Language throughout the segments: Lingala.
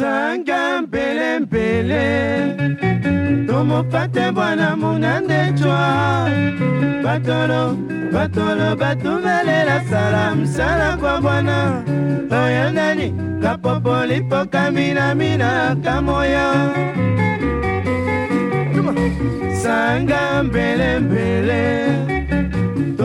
sanga mbelembele tomopate bwana munande cwa batolo batolo batumelela sala kwa bwana loyandani kapopo lipo mina kamoya sanga mbelembele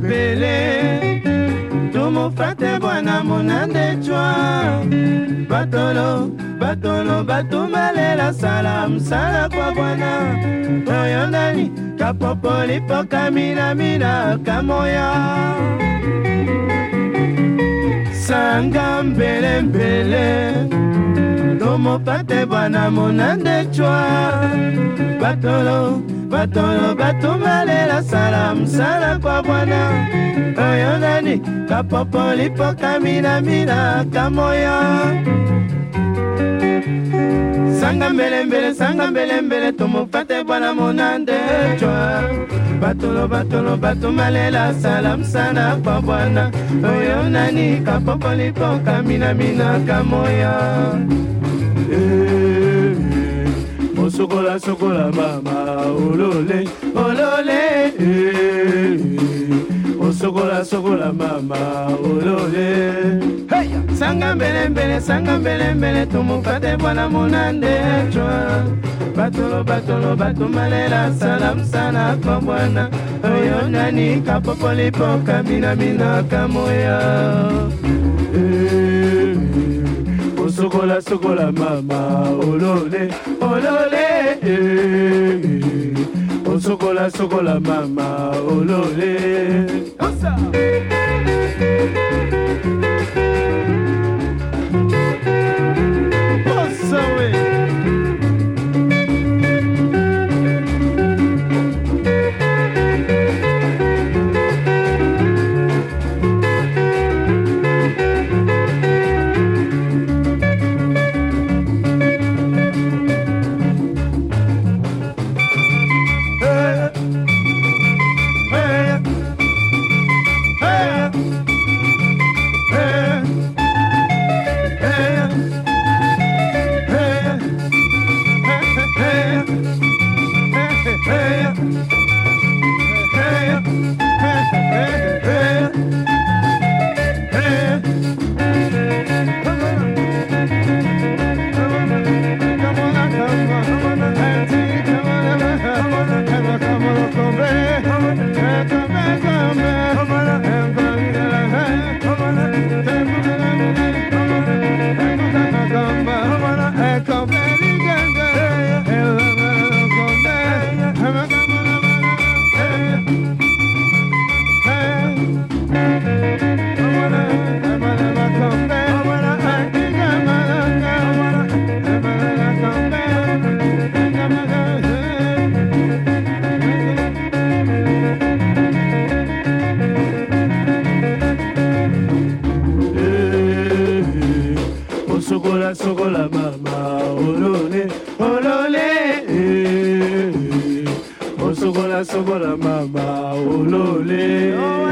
ebele tomofa te bwana monande cwa batolo batolo batumbalela sala msala kwa bwana oyo ndani kapopo lipoka minamina kamoya sanga mbelembele mbele. komopa te bwana monande cwa batolo batolo batumalela sala msala kwa bwana oyo nani kapopo lipo kaminamina kamoyo sanga mbelembele sanga mbelembele tumupate bwana monande cwa batolo batolo batumalela sala msana kwa bwana oyo nani kapopo lipo kaminamina kamoyo mo oh, sokola sokola mama olole olole mo oh, sokola sokola mama olole Hey, sanga mbelembele sanga mbelembele tumufate bwana chwa. batolo batolo batumalela salam sana kwa bwana oyo nani kapopolipo mina kamoya sokola sokola mama olole olole eh. osokola oh, sokola mama olole Osa. sokola sokola mama olole olole osokola sokola mama olole oh,